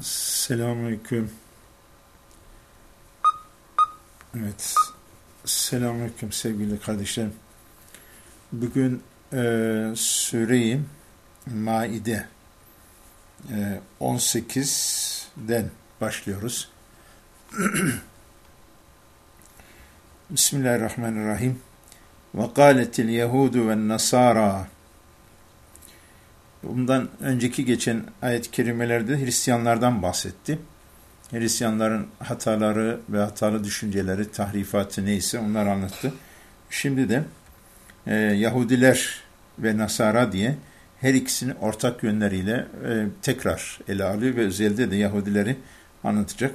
Selamünaleyküm. Evet. Selamünaleyküm sevgili kardeşlerim. Bugün e, Sure-i Maide e, 18'den başlıyoruz. Bismillahirrahmanirrahim. Ve kâletil yehudu ve nasara Bundan önceki geçen ayet-i kerimelerde Hristiyanlardan bahsetti. Hristiyanların hataları ve hatalı düşünceleri, tahrifatı neyse onları anlattı. Şimdi de e, Yahudiler ve Nasara diye her ikisini ortak yönleriyle e, tekrar ele alıyor ve özellikle de Yahudileri anlatacak.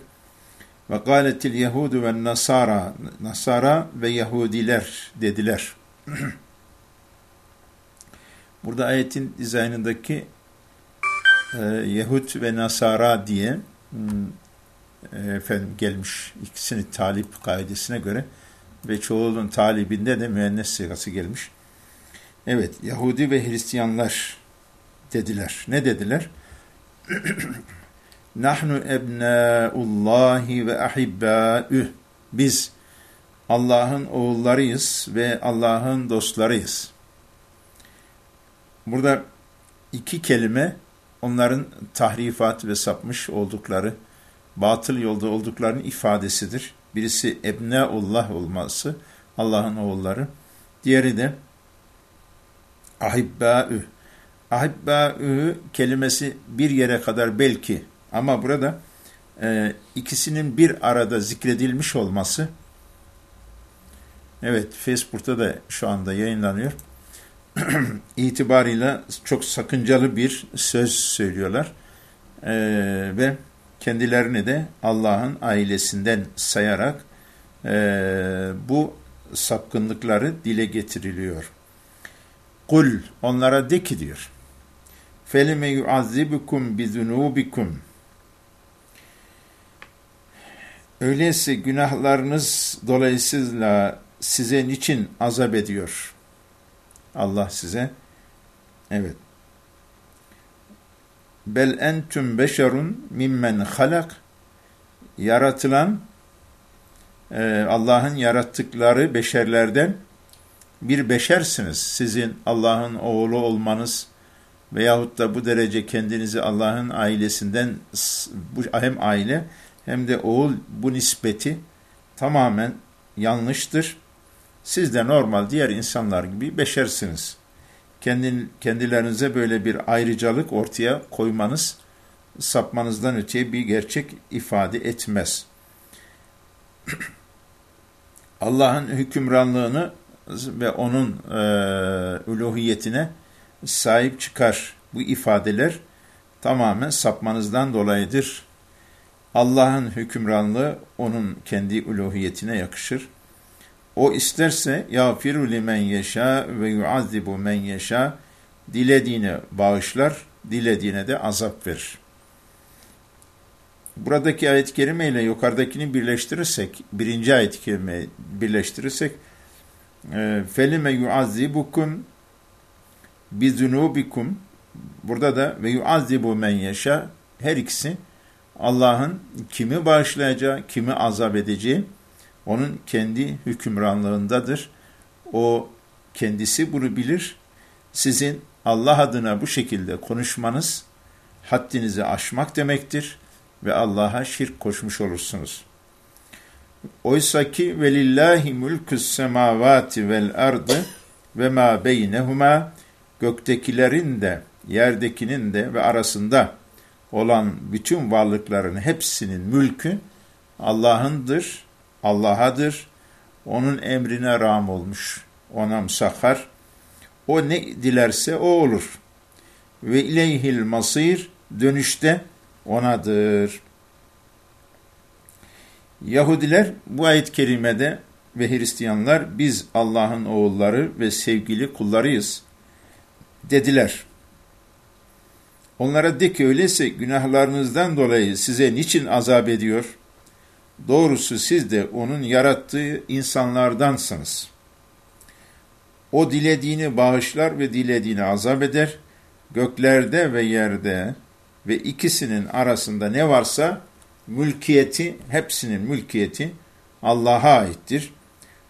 Ve gâletil Yahudu ve Nasara, Nasara ve Yahudiler dediler. Burada ayetin dizaynındaki e, Yahud ve Nasara diye hmm, e, efendim gelmiş ikisini talip kaidesine göre ve çoğulun talibinde de müennes sigası gelmiş. Evet, Yahudi ve Hristiyanlar dediler. Ne dediler? Nahnu ebnaullahi ve ahibbâüh. Biz Allah'ın oğullarıyız ve Allah'ın dostlarıyız. Burada iki kelime onların tahrifat ve sapmış oldukları, batıl yolda olduklarının ifadesidir. Birisi ebneullah olması, Allah'ın oğulları. Diğeri de ahibbâü. Ahibbâü kelimesi bir yere kadar belki ama burada e, ikisinin bir arada zikredilmiş olması, evet Facebook'ta da şu anda yayınlanıyor itibarıyla çok sakıncalı bir söz söylüyorlar. Ee, ve kendilerini de Allah'ın ailesinden sayarak e, bu sapkınlıkları dile getiriliyor. Kul onlara de ki diyor. Felime yuazzibukum bizunubikum Öyleyse günahlarınız dolayısıyla size niçin azap ediyor? Allah size. Evet. Bel entüm beşerun mimmen halak. Yaratılan e, Allah'ın yarattıkları beşerlerden bir beşersiniz. Sizin Allah'ın oğlu olmanız veyahut da bu derece kendinizi Allah'ın ailesinden bu hem aile hem de oğul bu nispeti tamamen yanlıştır. Siz de normal diğer insanlar gibi beşersiniz. Kendin, kendilerinize böyle bir ayrıcalık ortaya koymanız, sapmanızdan öteye bir gerçek ifade etmez. Allah'ın hükümranlığını ve onun e, uluhiyetine sahip çıkar bu ifadeler tamamen sapmanızdan dolayıdır. Allah'ın hükümranlığı onun kendi uluhiyetine yakışır. O isterse yağfiru limen yeşâ ve yuazzibu men yeşâ dilediğine bağışlar, dilediğine de azap verir. Buradaki ayet-i kerime ile yukarıdakini birleştirirsek, birinci ayet-i kerime birleştirirsek, felime yuazzibukum bizunubikum burada da ve yuazzibu men yeşâ her ikisi Allah'ın kimi bağışlayacağı, kimi azap edeceği onun kendi hükümranlığındadır. O kendisi bunu bilir. Sizin Allah adına bu şekilde konuşmanız haddinizi aşmak demektir ve Allah'a şirk koşmuş olursunuz. Oysa ki velillahi mulkus semavati vel ardı ve ma beynehuma göktekilerin de yerdekinin de ve arasında olan bütün varlıkların hepsinin mülkü Allah'ındır Allah'adır. Onun emrine ram olmuş. Ona musahhar. O ne dilerse o olur. Ve ileyhil masir dönüşte onadır. Yahudiler bu ayet-i kerimede ve Hristiyanlar biz Allah'ın oğulları ve sevgili kullarıyız dediler. Onlara de ki öyleyse günahlarınızdan dolayı size niçin azap ediyor? Doğrusu siz de onun yarattığı insanlardansınız. O dilediğini bağışlar ve dilediğini azap eder. Göklerde ve yerde ve ikisinin arasında ne varsa mülkiyeti, hepsinin mülkiyeti Allah'a aittir.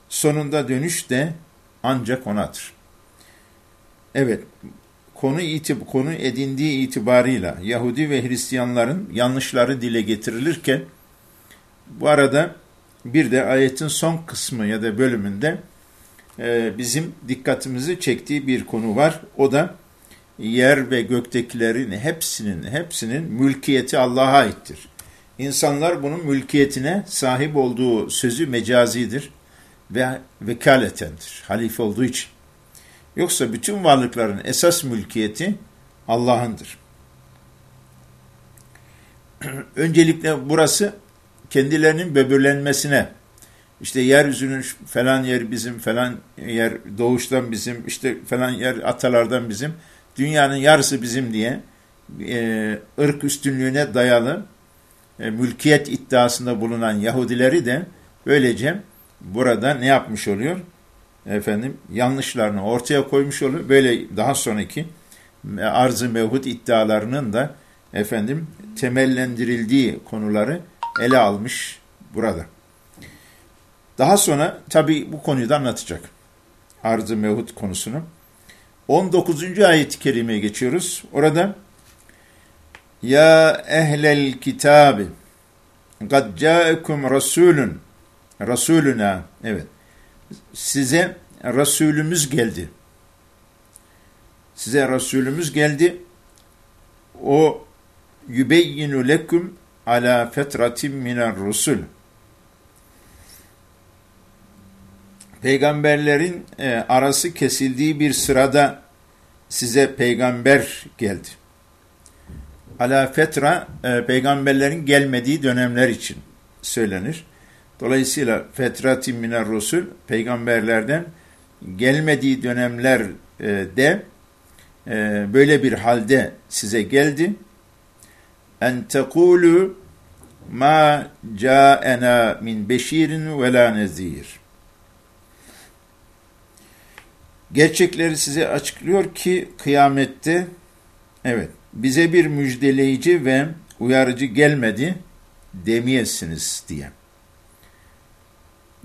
Sonunda dönüş de ancak onadır. Evet, konu itib konu edindiği itibarıyla Yahudi ve Hristiyanların yanlışları dile getirilirken bu arada bir de ayetin son kısmı ya da bölümünde e, bizim dikkatimizi çektiği bir konu var. O da yer ve göktekilerin hepsinin hepsinin mülkiyeti Allah'a aittir. İnsanlar bunun mülkiyetine sahip olduğu sözü mecazidir ve vekaletendir. Halife olduğu için. Yoksa bütün varlıkların esas mülkiyeti Allah'ındır. Öncelikle burası kendilerinin böbürlenmesine, işte yeryüzünün falan yer bizim, falan yer doğuştan bizim, işte falan yer atalardan bizim, dünyanın yarısı bizim diye e, ırk üstünlüğüne dayalı e, mülkiyet iddiasında bulunan Yahudileri de böylece burada ne yapmış oluyor? Efendim yanlışlarını ortaya koymuş oluyor. Böyle daha sonraki arz-ı mevhut iddialarının da efendim temellendirildiği konuları ele almış burada. Daha sonra tabi bu konuyu da anlatacak. Arz-ı mevhut konusunu. 19. ayet-i kerimeye geçiyoruz. Orada Ya ehlel kitabi kad ca'ekum rasulun rasuluna evet size Resulümüz geldi. Size Resulümüz geldi. O yübeyyinu lekum ala fetratim miner rusul. Peygamberlerin e, arası kesildiği bir sırada size peygamber geldi. Ala fetra e, peygamberlerin gelmediği dönemler için söylenir. Dolayısıyla fetratim miner rusul peygamberlerden gelmediği dönemlerde e, böyle bir halde size geldi. En tekulu ma ca'ena min beşirin ve la nezir. Gerçekleri size açıklıyor ki kıyamette evet bize bir müjdeleyici ve uyarıcı gelmedi demeyesiniz diye.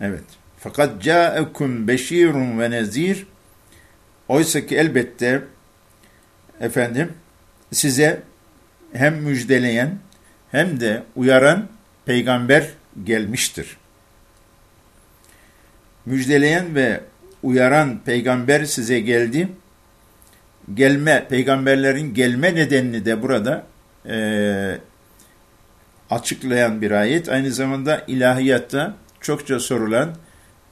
Evet. Fakat ca'ekum beşirun ve nezir oysa ki elbette efendim size hem müjdeleyen hem de uyaran peygamber gelmiştir. Müjdeleyen ve uyaran peygamber size geldi. Gelme, peygamberlerin gelme nedenini de burada e, açıklayan bir ayet. Aynı zamanda ilahiyatta çokça sorulan,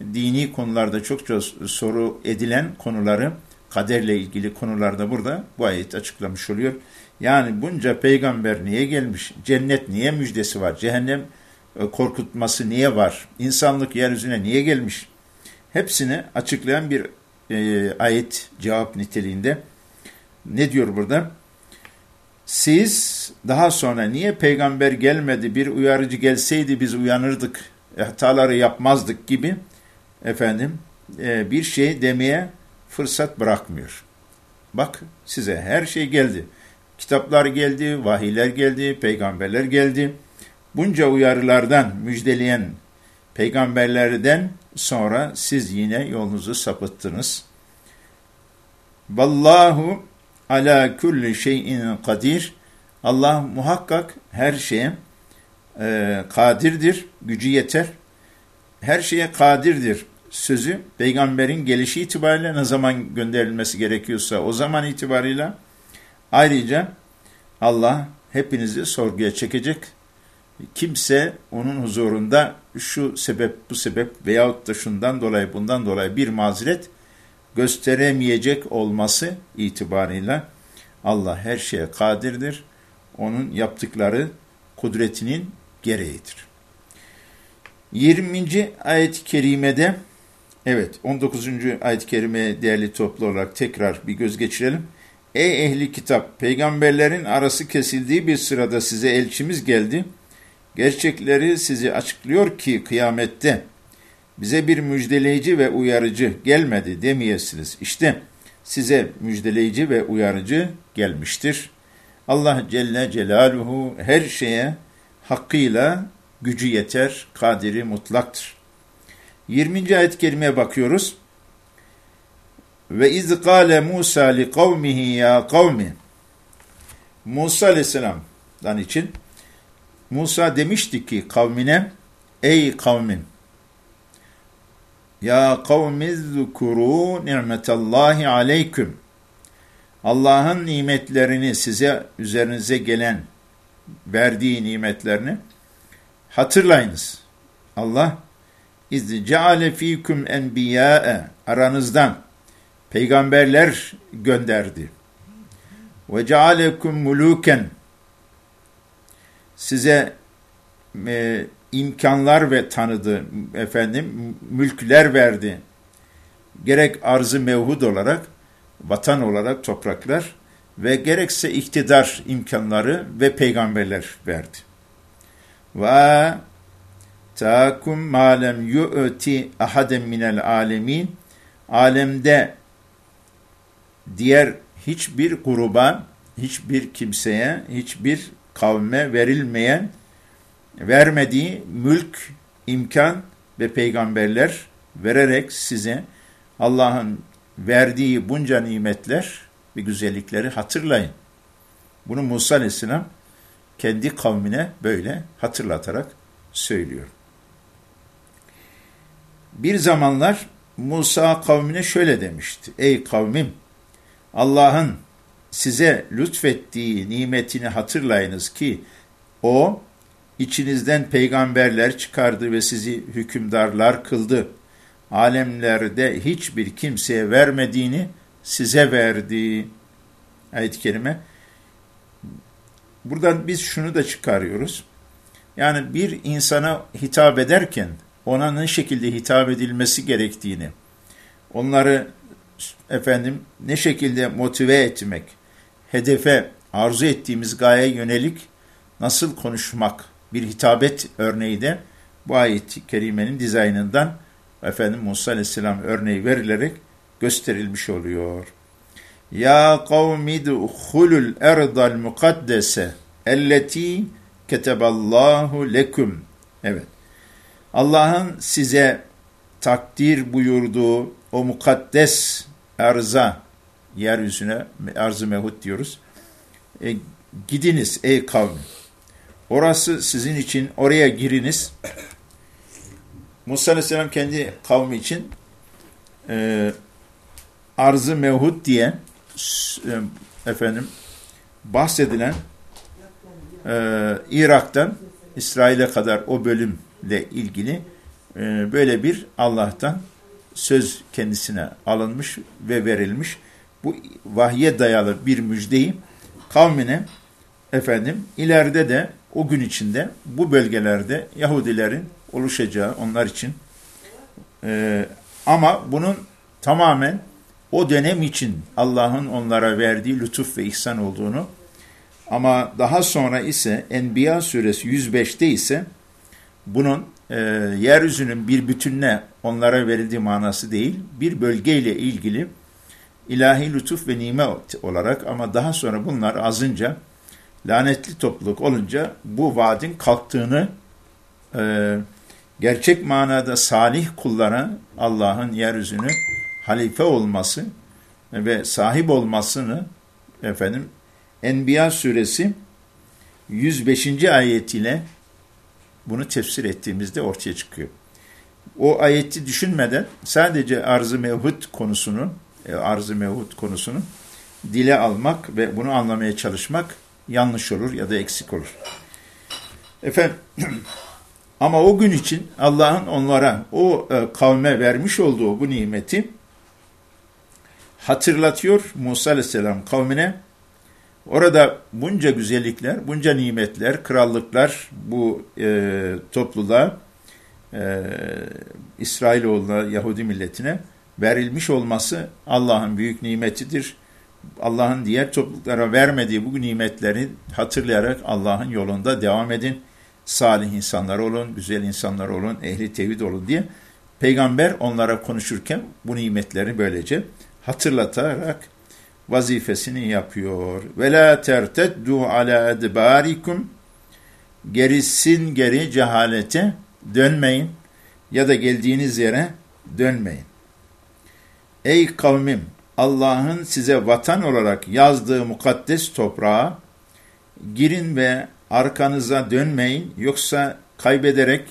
dini konularda çokça soru edilen konuları, kaderle ilgili konularda burada bu ayet açıklamış oluyor. Yani bunca peygamber niye gelmiş? Cennet niye müjdesi var? Cehennem e, korkutması niye var? İnsanlık yeryüzüne niye gelmiş? Hepsini açıklayan bir e, ayet cevap niteliğinde. Ne diyor burada? Siz daha sonra niye peygamber gelmedi, bir uyarıcı gelseydi biz uyanırdık, hataları yapmazdık gibi efendim e, bir şey demeye fırsat bırakmıyor. Bak size her şey geldi. Kitaplar geldi, vahiyler geldi, peygamberler geldi. Bunca uyarılardan müjdeleyen peygamberlerden sonra siz yine yolunuzu sapıttınız. Vallahu ala kulli şeyin kadir. Allah muhakkak her şeye e, kadirdir, gücü yeter. Her şeye kadirdir sözü peygamberin gelişi itibariyle ne zaman gönderilmesi gerekiyorsa o zaman itibarıyla ayrıca Allah hepinizi sorguya çekecek. Kimse onun huzurunda şu sebep bu sebep veyahut da şundan dolayı bundan dolayı bir mazeret gösteremeyecek olması itibarıyla Allah her şeye kadirdir. Onun yaptıkları kudretinin gereğidir. 20. ayet-i kerimede evet 19. ayet-i kerimeye değerli toplu olarak tekrar bir göz geçirelim. Ey ehli kitap peygamberlerin arası kesildiği bir sırada size elçimiz geldi. Gerçekleri sizi açıklıyor ki kıyamette bize bir müjdeleyici ve uyarıcı gelmedi demeyesiniz. İşte size müjdeleyici ve uyarıcı gelmiştir. Allah Celle Celaluhu her şeye hakkıyla gücü yeter, kadiri mutlaktır. 20. ayet-i kerimeye bakıyoruz. Ve iz kâle Musa li kavmihi ya kavmi. Musa aleyhisselam'dan için Musa demişti ki kavmine ey kavmim ya kavmi zukuru ni'metallahi aleyküm Allah'ın nimetlerini size üzerinize gelen verdiği nimetlerini hatırlayınız. Allah iz ceale fikum enbiya'e aranızdan peygamberler gönderdi. Ve cealekum muluken size e, imkanlar ve tanıdı efendim mülkler verdi. Gerek arzı mevhud olarak vatan olarak topraklar ve gerekse iktidar imkanları ve peygamberler verdi. Ve takum malem yu'ti ahaden minel alemin alemde diğer hiçbir gruba, hiçbir kimseye, hiçbir kavme verilmeyen, vermediği mülk, imkan ve peygamberler vererek size Allah'ın verdiği bunca nimetler ve güzellikleri hatırlayın. Bunu Musa Aleyhisselam kendi kavmine böyle hatırlatarak söylüyor. Bir zamanlar Musa kavmine şöyle demişti. Ey kavmim Allah'ın size lütfettiği nimetini hatırlayınız ki o içinizden peygamberler çıkardı ve sizi hükümdarlar kıldı. Alemlerde hiçbir kimseye vermediğini size verdi. Ayet-i kerime. Buradan biz şunu da çıkarıyoruz. Yani bir insana hitap ederken ona ne şekilde hitap edilmesi gerektiğini, onları efendim ne şekilde motive etmek, hedefe, arzu ettiğimiz gaye yönelik nasıl konuşmak bir hitabet örneği de bu ayet-i kerimenin dizaynından efendim Musa aleyhisselam örneği verilerek gösterilmiş oluyor. Ya kavmi duhulul erdal mukaddese elleti keteballahu leküm. Evet. Allah'ın size takdir buyurduğu o mukaddes erza, yeryüzüne, arz-ı mehut diyoruz. E, gidiniz ey kavmi. Orası sizin için, oraya giriniz. Musa Aleyhisselam kendi kavmi için e, arz-ı mevhud diye e, efendim bahsedilen e, Irak'tan İsrail'e kadar o bölümle ilgili e, böyle bir Allah'tan söz kendisine alınmış ve verilmiş. Bu vahye dayalı bir müjdeyi kavmine efendim ileride de o gün içinde bu bölgelerde Yahudilerin oluşacağı onlar için e, ama bunun tamamen o dönem için Allah'ın onlara verdiği lütuf ve ihsan olduğunu ama daha sonra ise Enbiya suresi 105'te ise bunun e, yeryüzünün bir bütününe onlara verildiği manası değil, bir bölgeyle ilgili ilahi lütuf ve nimet olarak ama daha sonra bunlar azınca lanetli topluluk olunca bu vaadin kalktığını e, gerçek manada salih kullara Allah'ın yeryüzünü halife olması ve sahip olmasını efendim Enbiya suresi 105. ayetiyle bunu tefsir ettiğimizde ortaya çıkıyor. O ayeti düşünmeden sadece arz-ı mevhut konusunun e, arz-ı mevhut konusunu dile almak ve bunu anlamaya çalışmak yanlış olur ya da eksik olur. Efendim ama o gün için Allah'ın onlara o e, kavme vermiş olduğu bu nimeti hatırlatıyor Musa Aleyhisselam kavmine. Orada bunca güzellikler, bunca nimetler, krallıklar bu e, topluluğa, e, İsrailoğlu'na, Yahudi milletine verilmiş olması Allah'ın büyük nimetidir. Allah'ın diğer topluluklara vermediği bu nimetleri hatırlayarak Allah'ın yolunda devam edin. Salih insanlar olun, güzel insanlar olun, ehli tevhid olun diye Peygamber onlara konuşurken bu nimetleri böylece hatırlatarak vazifesini yapıyor. Ve la terteddu ala edbarikum gerisin geri cehalete dönmeyin ya da geldiğiniz yere dönmeyin. Ey kavmim Allah'ın size vatan olarak yazdığı mukaddes toprağa girin ve arkanıza dönmeyin yoksa kaybederek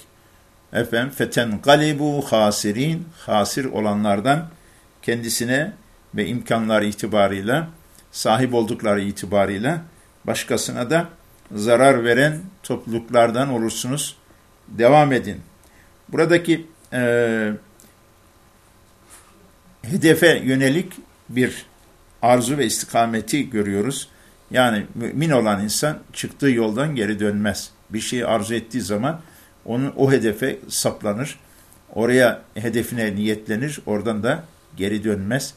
efendim feten galibu hasirin hasir olanlardan kendisine ve imkanlar itibarıyla sahip oldukları itibarıyla başkasına da zarar veren topluluklardan olursunuz. Devam edin. Buradaki e, hedefe yönelik bir arzu ve istikameti görüyoruz. Yani mümin olan insan çıktığı yoldan geri dönmez. Bir şeyi arzu ettiği zaman onun o hedefe saplanır. Oraya hedefine niyetlenir. Oradan da geri dönmez.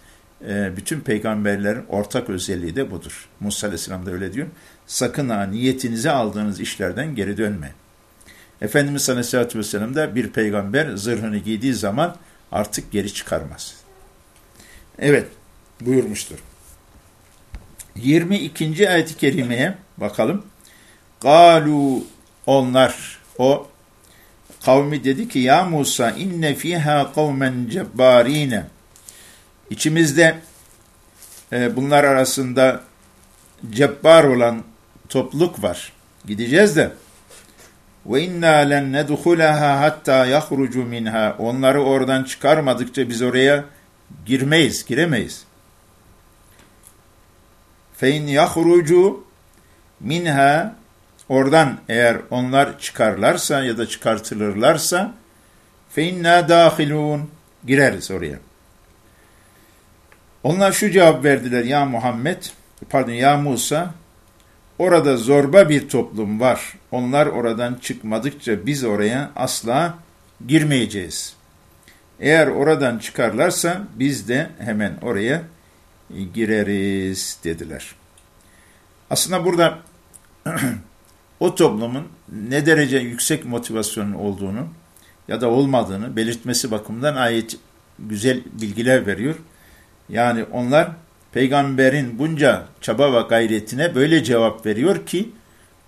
E, bütün peygamberlerin ortak özelliği de budur. Musa Aleyhisselam da öyle diyor. Sakın ha niyetinize aldığınız işlerden geri dönme. Efendimiz Aleyhisselatü Vesselam da bir peygamber zırhını giydiği zaman artık geri çıkarmaz. Evet buyurmuştur. 22. ayet-i kerimeye bakalım. Galu onlar o kavmi dedi ki ya Musa inne fiha kavmen cebbarine İçimizde e, bunlar arasında cebbar olan topluluk var. Gideceğiz de ve inna len nedhulaha hatta yahrucu minha. Onları oradan çıkarmadıkça biz oraya girmeyiz, giremeyiz. Fe in minha oradan eğer onlar çıkarlarsa ya da çıkartılırlarsa fe inna dahilun gireriz oraya. Onlar şu cevap verdiler ya Muhammed, pardon ya Musa, orada zorba bir toplum var. Onlar oradan çıkmadıkça biz oraya asla girmeyeceğiz. Eğer oradan çıkarlarsa biz de hemen oraya gireriz dediler. Aslında burada o toplumun ne derece yüksek motivasyonun olduğunu ya da olmadığını belirtmesi bakımından ayet güzel bilgiler veriyor. Yani onlar peygamberin bunca çaba ve gayretine böyle cevap veriyor ki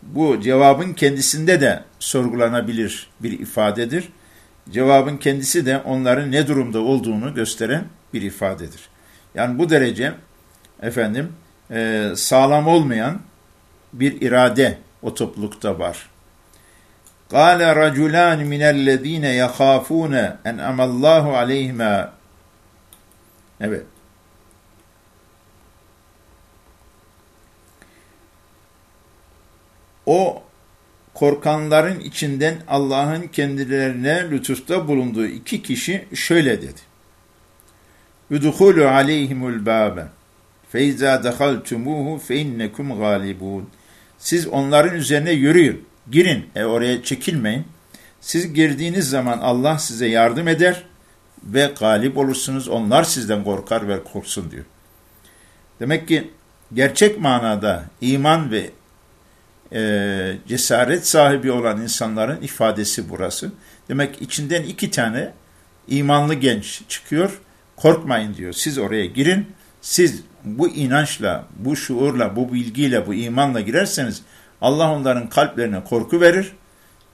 bu cevabın kendisinde de sorgulanabilir bir ifadedir. Cevabın kendisi de onların ne durumda olduğunu gösteren bir ifadedir. Yani bu derece efendim e, sağlam olmayan bir irade o toplulukta var. قال رجلان من الذين يخافون أنعم الله عليهما Evet. O korkanların içinden Allah'ın kendilerine lütufta bulunduğu iki kişi şöyle dedi. Udhulu aleyhimul bâbe feyzâ dehaltumuhu fe innekum galibun. Siz onların üzerine yürüyün, girin, e oraya çekilmeyin. Siz girdiğiniz zaman Allah size yardım eder ve galip olursunuz. Onlar sizden korkar ve korksun diyor. Demek ki gerçek manada iman ve e, cesaret sahibi olan insanların ifadesi burası. Demek içinden iki tane imanlı genç çıkıyor. Korkmayın diyor. Siz oraya girin. Siz bu inançla, bu şuurla, bu bilgiyle, bu imanla girerseniz Allah onların kalplerine korku verir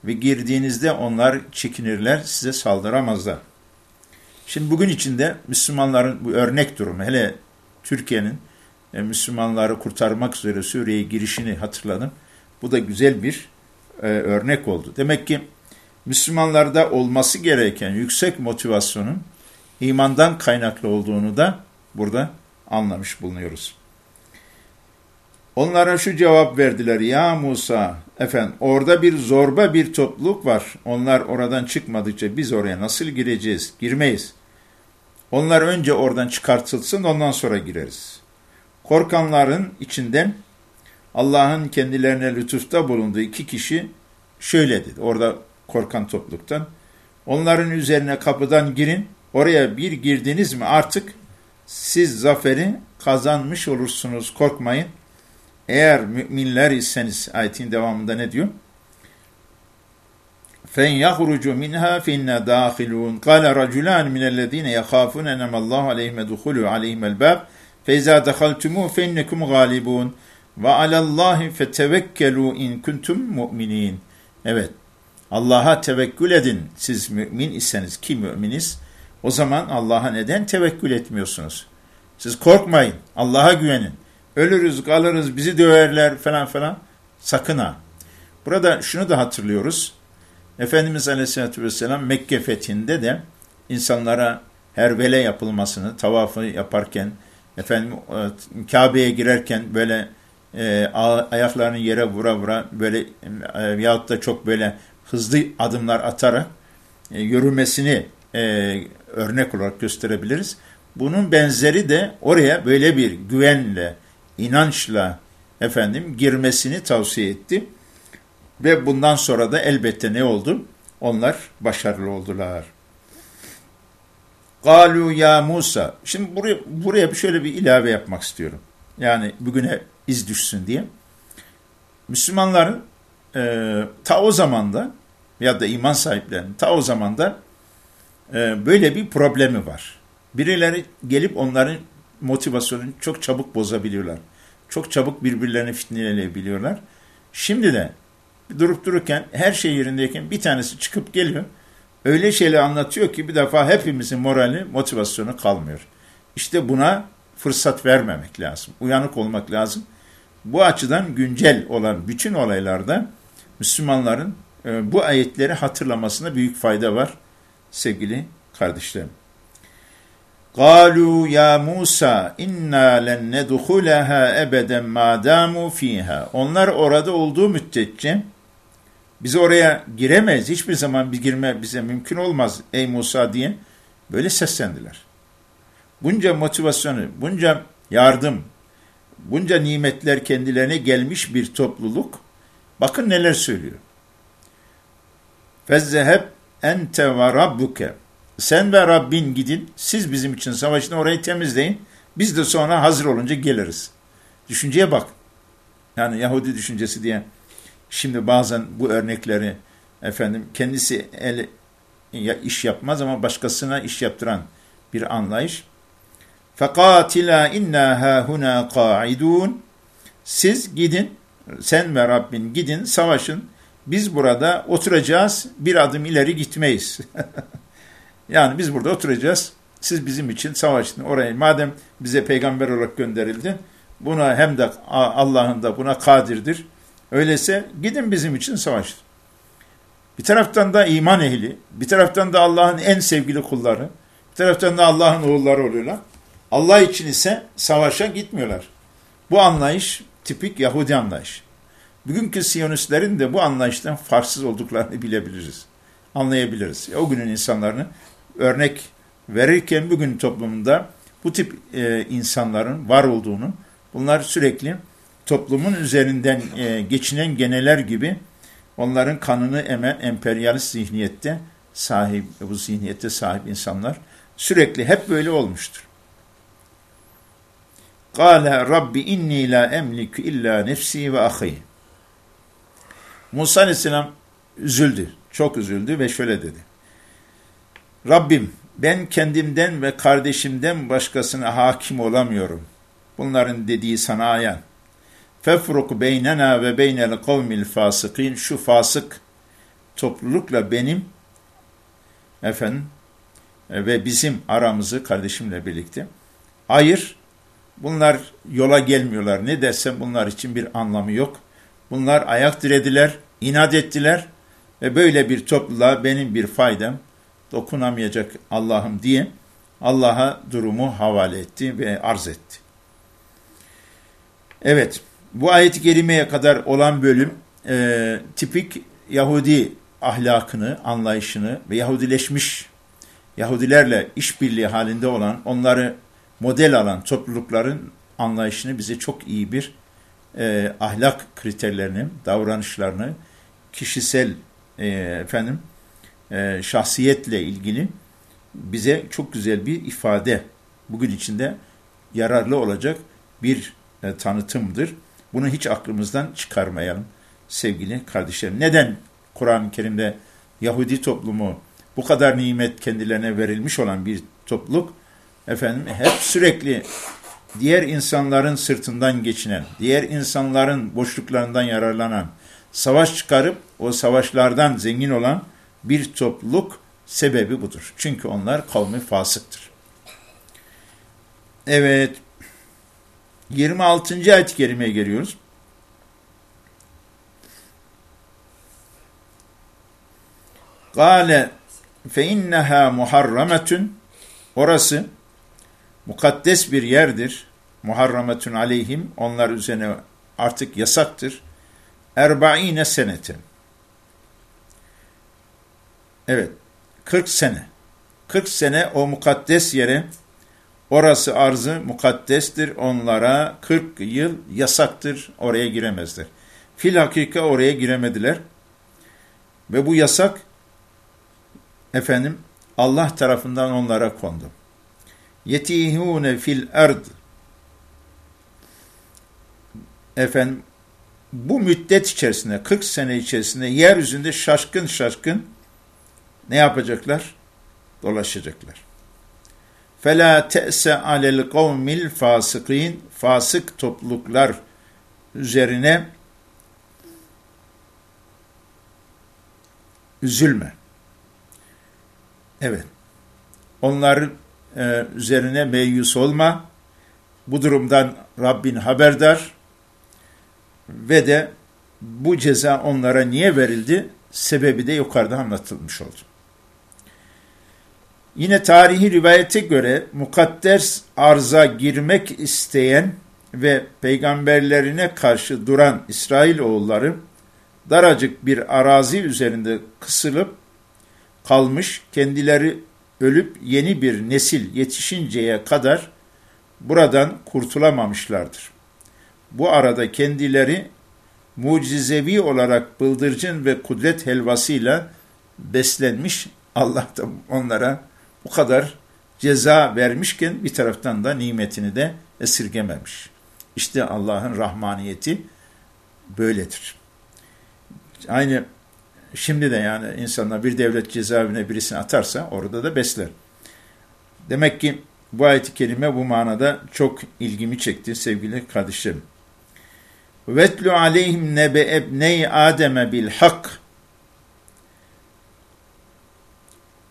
ve girdiğinizde onlar çekinirler, size saldıramazlar. Şimdi bugün içinde Müslümanların bu örnek durumu, hele Türkiye'nin e, Müslümanları kurtarmak üzere Suriye'ye girişini hatırladım. Bu da güzel bir e, örnek oldu. Demek ki Müslümanlarda olması gereken yüksek motivasyonun imandan kaynaklı olduğunu da burada anlamış bulunuyoruz. Onlara şu cevap verdiler. Ya Musa, efendim orada bir zorba bir topluluk var. Onlar oradan çıkmadıkça biz oraya nasıl gireceğiz? Girmeyiz. Onlar önce oradan çıkartılsın ondan sonra gireriz. Korkanların içinden Allah'ın kendilerine lütufta bulunduğu iki kişi şöyle dedi. Orada korkan topluluktan. Onların üzerine kapıdan girin. Oraya bir girdiniz mi artık siz zaferi kazanmış olursunuz korkmayın. Eğer müminler iseniz ayetin devamında ne diyor? fen yahrucu minha finna dahilun. Kale raculan minellezine yakhafun enemallahu aleyhim edhulu aleyhim elbab. Feiza dehaltumu fennekum galibun ve alallahi fetevekkelu in kuntum mu'minin. Evet. Allah'a tevekkül edin. Siz mümin iseniz ki müminiz. O zaman Allah'a neden tevekkül etmiyorsunuz? Siz korkmayın. Allah'a güvenin. Ölürüz, kalırız, bizi döverler falan falan. Sakın ha. Burada şunu da hatırlıyoruz. Efendimiz Aleyhisselatü Vesselam Mekke fethinde de insanlara hervele yapılmasını, tavafı yaparken, efendim e, Kabe'ye girerken böyle e, ayaklarını yere vura vura böyle e, yahut da çok böyle hızlı adımlar atarak e, yürümesini e, örnek olarak gösterebiliriz. Bunun benzeri de oraya böyle bir güvenle, inançla efendim girmesini tavsiye etti. Ve bundan sonra da elbette ne oldu? Onlar başarılı oldular. Galu ya Musa. Şimdi buraya, buraya şöyle bir ilave yapmak istiyorum. Yani bugüne iz düşsün diye. Müslümanların e, ta o zamanda ya da iman sahiplerinin ta o zamanda e, böyle bir problemi var. Birileri gelip onların motivasyonunu çok çabuk bozabiliyorlar. Çok çabuk birbirlerini fitneleyebiliyorlar. Şimdi de durup dururken her şey yerindeyken bir tanesi çıkıp geliyor. Öyle şeyler anlatıyor ki bir defa hepimizin morali, motivasyonu kalmıyor. İşte buna fırsat vermemek lazım. Uyanık olmak lazım. Bu açıdan güncel olan bütün olaylarda Müslümanların e, bu ayetleri hatırlamasına büyük fayda var sevgili kardeşlerim. قالوا ya Musa inna len nedhulaha ebeden ma damu fiha. Onlar orada olduğu müddetçe biz oraya giremeyiz. Hiçbir zaman bir girme bize mümkün olmaz ey Musa diye böyle seslendiler. Bunca motivasyonu, bunca yardım, bunca nimetler kendilerine gelmiş bir topluluk bakın neler söylüyor. Fezzeheb ente ve rabbuke sen ve Rabbin gidin, siz bizim için savaşın orayı temizleyin, biz de sonra hazır olunca geliriz. Düşünceye bak. Yani Yahudi düşüncesi diye şimdi bazen bu örnekleri efendim kendisi el, ya iş yapmaz ama başkasına iş yaptıran bir anlayış. Fekatila inna ha huna qaidun. Siz gidin, sen ve Rabbin gidin, savaşın. Biz burada oturacağız, bir adım ileri gitmeyiz. Yani biz burada oturacağız. Siz bizim için savaşın oraya. Madem bize peygamber olarak gönderildi, buna hem de Allah'ın da buna kadirdir. Öyleyse gidin bizim için savaşın. Bir taraftan da iman ehli, bir taraftan da Allah'ın en sevgili kulları, bir taraftan da Allah'ın oğulları oluyorlar. Allah için ise savaşa gitmiyorlar. Bu anlayış tipik Yahudi anlayış. Bugünkü Siyonistlerin de bu anlayıştan farksız olduklarını bilebiliriz, anlayabiliriz. O günün insanlarını örnek verirken bugün toplumunda bu tip e, insanların var olduğunu, bunlar sürekli toplumun üzerinden e, geçinen geneler gibi onların kanını emen emperyalist zihniyette sahip, bu zihniyette sahip insanlar sürekli hep böyle olmuştur. Kale Rabbi inni la emliku illa nefsi ve ahi. Musa Aleyhisselam üzüldü, çok üzüldü ve şöyle dedi. Rabbim ben kendimden ve kardeşimden başkasına hakim olamıyorum. Bunların dediği sana ayan. Fefruk beynena ve beynel kavmil fasıkin. Şu fasık toplulukla benim efendim e, ve bizim aramızı kardeşimle birlikte ayır. Bunlar yola gelmiyorlar. Ne dersen bunlar için bir anlamı yok. Bunlar ayak dirediler, inat ettiler ve böyle bir topluluğa benim bir faydam dokunamayacak Allah'ım diye Allah'a durumu havale etti ve arz etti. Evet, bu ayet-i kerimeye kadar olan bölüm e, tipik Yahudi ahlakını, anlayışını ve Yahudileşmiş, Yahudilerle işbirliği halinde olan, onları model alan toplulukların anlayışını bize çok iyi bir e, ahlak kriterlerini, davranışlarını, kişisel e, efendim e, şahsiyetle ilgili bize çok güzel bir ifade bugün içinde yararlı olacak bir e, tanıtımdır. Bunu hiç aklımızdan çıkarmayalım sevgili kardeşlerim. Neden Kur'an-ı Kerim'de Yahudi toplumu bu kadar nimet kendilerine verilmiş olan bir topluluk efendim hep sürekli diğer insanların sırtından geçinen, diğer insanların boşluklarından yararlanan, savaş çıkarıp o savaşlardan zengin olan bir topluluk sebebi budur. Çünkü onlar kavmi fasıktır. Evet, 26. ayet-i kerimeye geliyoruz. Kale fe inneha muharrametun orası mukaddes bir yerdir. Muharrametun aleyhim onlar üzerine artık yasaktır. Erba'ine seneten. Evet 40 sene. 40 sene o mukaddes yere orası arzı mukaddestir. Onlara 40 yıl yasaktır. Oraya giremezler. Fil hakika oraya giremediler. Ve bu yasak efendim Allah tarafından onlara kondu. Yetihune fil erd efendim bu müddet içerisinde 40 sene içerisinde yeryüzünde şaşkın şaşkın ne yapacaklar? Dolaşacaklar. Fela te'se alel kavmil fasıkîn fasık topluluklar üzerine üzülme. Evet. Onların e, üzerine meyus olma. Bu durumdan Rabbin haberdar ve de bu ceza onlara niye verildi? Sebebi de yukarıda anlatılmış oldu. Yine tarihi rivayete göre mukaddes arza girmek isteyen ve peygamberlerine karşı duran İsrailoğulları daracık bir arazi üzerinde kısılıp kalmış, kendileri ölüp yeni bir nesil yetişinceye kadar buradan kurtulamamışlardır. Bu arada kendileri mucizevi olarak bıldırcın ve kudret helvasıyla beslenmiş Allah da onlara bu kadar ceza vermişken bir taraftan da nimetini de esirgememiş. İşte Allah'ın rahmaniyeti böyledir. Aynı şimdi de yani insanlar bir devlet cezaevine birisini atarsa orada da besler. Demek ki bu ayet-i kerime bu manada çok ilgimi çekti sevgili kardeşlerim. Aleyhim nebe ebney Adem'e bil hak.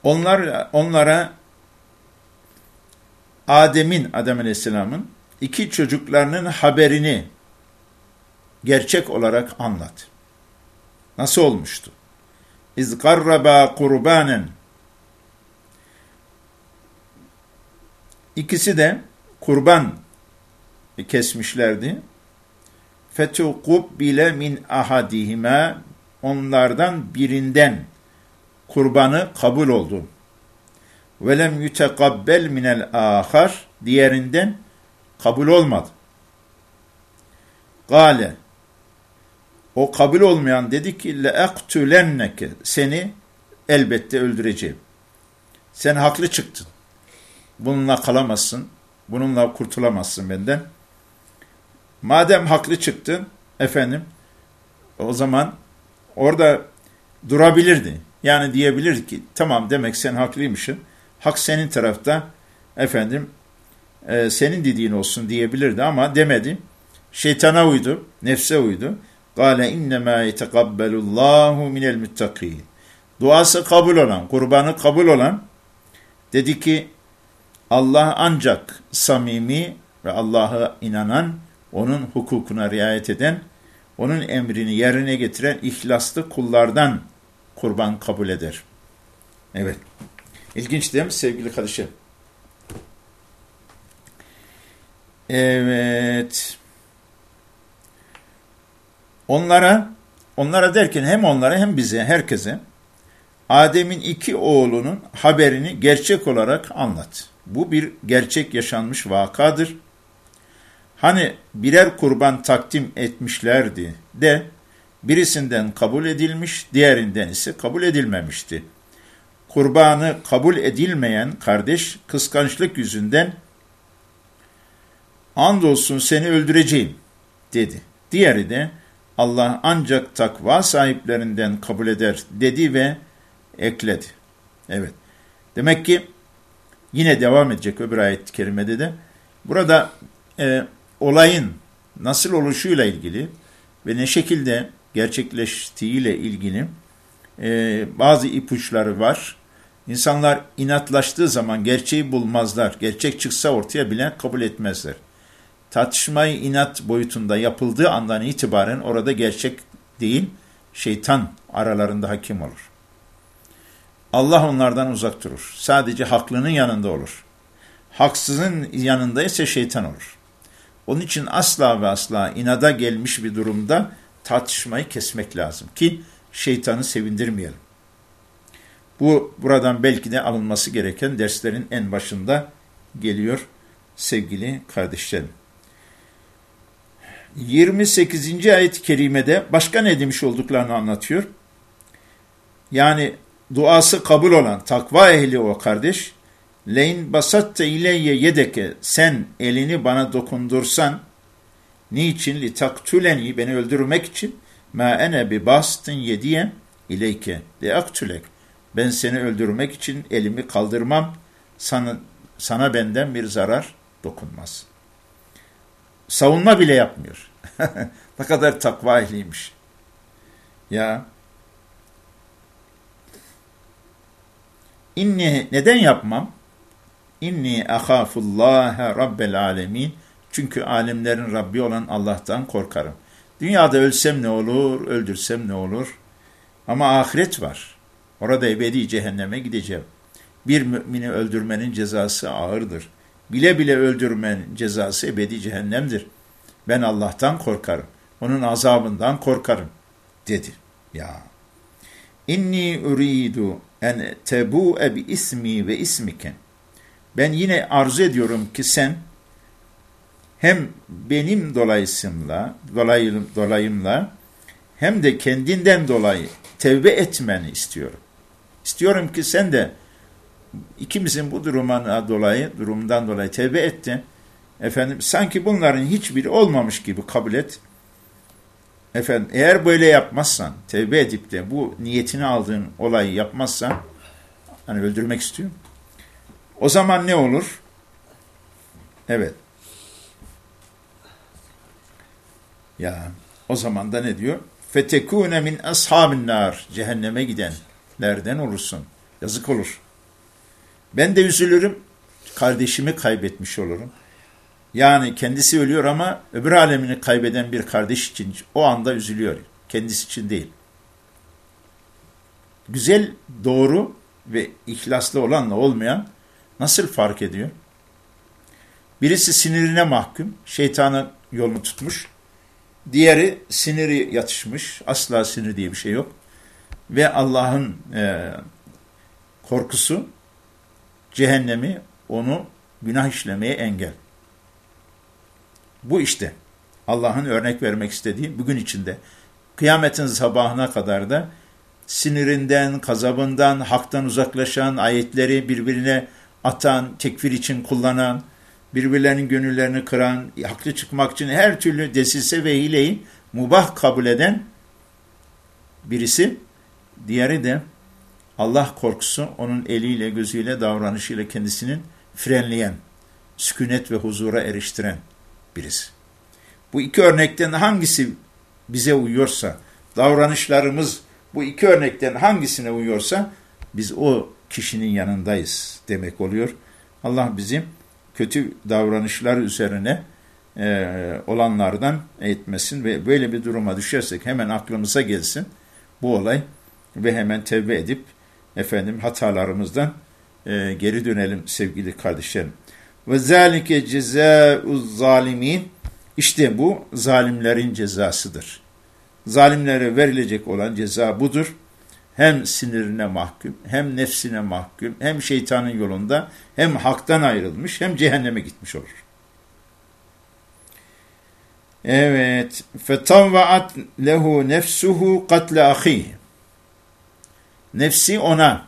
Onlar, onlara Adem'in, Adem Aleyhisselam'ın iki çocuklarının haberini gerçek olarak anlat. Nasıl olmuştu? İz karraba kurbanen İkisi de kurban kesmişlerdi. Fetukub bile min ahadihime onlardan birinden kurbanı kabul oldu. Velem yutekabbel minel ahar diğerinden kabul olmadı. Gale o kabul olmayan dedi ki le'ektülenneke seni elbette öldüreceğim. Sen haklı çıktın. Bununla kalamazsın. Bununla kurtulamazsın benden. Madem haklı çıktın efendim o zaman orada durabilirdi. Yani diyebilir ki tamam demek sen haklıymışsın. Hak senin tarafta efendim e, senin dediğin olsun diyebilirdi ama demedi. Şeytana uydu, nefse uydu. Kale innemâ yetekabbelullâhu minel müttakîn. Duası kabul olan, kurbanı kabul olan dedi ki Allah ancak samimi ve Allah'a inanan, onun hukukuna riayet eden, onun emrini yerine getiren ihlaslı kullardan kurban kabul eder. Evet. İlginç değil mi sevgili kardeşim? Evet. Onlara, onlara derken hem onlara hem bize, herkese Adem'in iki oğlunun haberini gerçek olarak anlat. Bu bir gerçek yaşanmış vakadır. Hani birer kurban takdim etmişlerdi de birisinden kabul edilmiş, diğerinden ise kabul edilmemişti. Kurbanı kabul edilmeyen kardeş kıskançlık yüzünden andolsun seni öldüreceğim dedi. Diğeri de Allah ancak takva sahiplerinden kabul eder dedi ve ekledi. Evet. Demek ki yine devam edecek öbür ayet-i kerimede de. Burada e, olayın nasıl oluşuyla ilgili ve ne şekilde gerçekleştiğiyle ilgili e, bazı ipuçları var. İnsanlar inatlaştığı zaman gerçeği bulmazlar. Gerçek çıksa ortaya bile kabul etmezler. Tartışmayı inat boyutunda yapıldığı andan itibaren orada gerçek değil, şeytan aralarında hakim olur. Allah onlardan uzak durur. Sadece haklının yanında olur. Haksızın yanında ise şeytan olur. Onun için asla ve asla inada gelmiş bir durumda tartışmayı kesmek lazım ki şeytanı sevindirmeyelim. Bu buradan belki de alınması gereken derslerin en başında geliyor sevgili kardeşlerim. 28. ayet-i kerimede başka ne demiş olduklarını anlatıyor. Yani duası kabul olan takva ehli o kardeş, leyn basatte ileyye yedeke sen elini bana dokundursan, niçin li taktuleni beni öldürmek için ma ene bi bastın yediye ileyke li aktulek ben seni öldürmek için elimi kaldırmam sana, sana benden bir zarar dokunmaz. Savunma bile yapmıyor. ne kadar takva ehliymiş. Ya İnni neden yapmam? İnni ahafullaha rabbel alemin. Çünkü alemlerin Rabbi olan Allah'tan korkarım. Dünyada ölsem ne olur, öldürsem ne olur? Ama ahiret var. Orada ebedi cehenneme gideceğim. Bir mümini öldürmenin cezası ağırdır. Bile bile öldürmenin cezası ebedi cehennemdir. Ben Allah'tan korkarım. Onun azabından korkarım dedi. Ya. İnni uridu en tebu'e bi ismi ve ismike. Ben yine arzu ediyorum ki sen hem benim dolayısımla, dolayım, dolayımla hem de kendinden dolayı tevbe etmeni istiyorum. İstiyorum ki sen de ikimizin bu durumuna dolayı, durumdan dolayı tevbe ettin. Efendim sanki bunların hiçbiri olmamış gibi kabul et. Efendim eğer böyle yapmazsan, tevbe edip de bu niyetini aldığın olayı yapmazsan, hani öldürmek istiyorum. O zaman ne olur? Evet. Ya o zaman da ne diyor? Fetekune min ashabin nar. Cehenneme gidenlerden olursun. Yazık olur. Ben de üzülürüm. Kardeşimi kaybetmiş olurum. Yani kendisi ölüyor ama öbür alemini kaybeden bir kardeş için o anda üzülüyor. Kendisi için değil. Güzel, doğru ve ihlaslı olanla olmayan nasıl fark ediyor? Birisi sinirine mahkum, şeytanın yolunu tutmuş. Diğeri siniri yatışmış, asla sinir diye bir şey yok. Ve Allah'ın e, korkusu, cehennemi onu günah işlemeye engel. Bu işte Allah'ın örnek vermek istediği bugün içinde. Kıyametin sabahına kadar da sinirinden, kazabından, haktan uzaklaşan, ayetleri birbirine atan, tekfir için kullanan, birbirlerinin gönüllerini kıran, haklı çıkmak için her türlü desise ve hileyi mubah kabul eden birisi, diğeri de Allah korkusu onun eliyle, gözüyle, davranışıyla kendisinin frenleyen, sükunet ve huzura eriştiren birisi. Bu iki örnekten hangisi bize uyuyorsa, davranışlarımız bu iki örnekten hangisine uyuyorsa biz o kişinin yanındayız demek oluyor. Allah bizim kötü davranışlar üzerine e, olanlardan etmesin ve böyle bir duruma düşersek hemen aklımıza gelsin bu olay ve hemen tevbe edip efendim hatalarımızdan e, geri dönelim sevgili kardeşlerim. Ve zalike cezauz zalimin işte bu zalimlerin cezasıdır. Zalimlere verilecek olan ceza budur. Hem sinirine mahkum, hem nefsine mahkum, hem şeytanın yolunda, hem haktan ayrılmış, hem cehenneme gitmiş olur. Evet. Fetavvaat lehu nefsuhu katle ahihi. Nefsi ona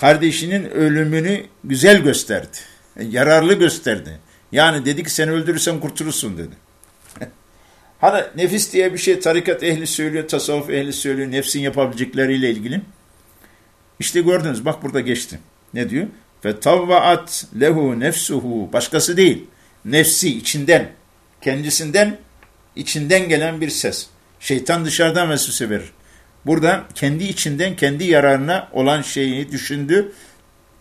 kardeşinin ölümünü güzel gösterdi. Yararlı gösterdi. Yani dedi ki sen öldürürsen kurtulursun dedi. hani nefis diye bir şey tarikat ehli söylüyor, tasavvuf ehli söylüyor, nefsin yapabilecekleriyle ilgili. İşte gördünüz bak burada geçti. Ne diyor? Fetavvaat lehu nefsuhu başkası değil. nefsi içinden, kendisinden, içinden gelen bir ses. Şeytan dışarıdan vesvese verir. Burada kendi içinden kendi yararına olan şeyi düşündü,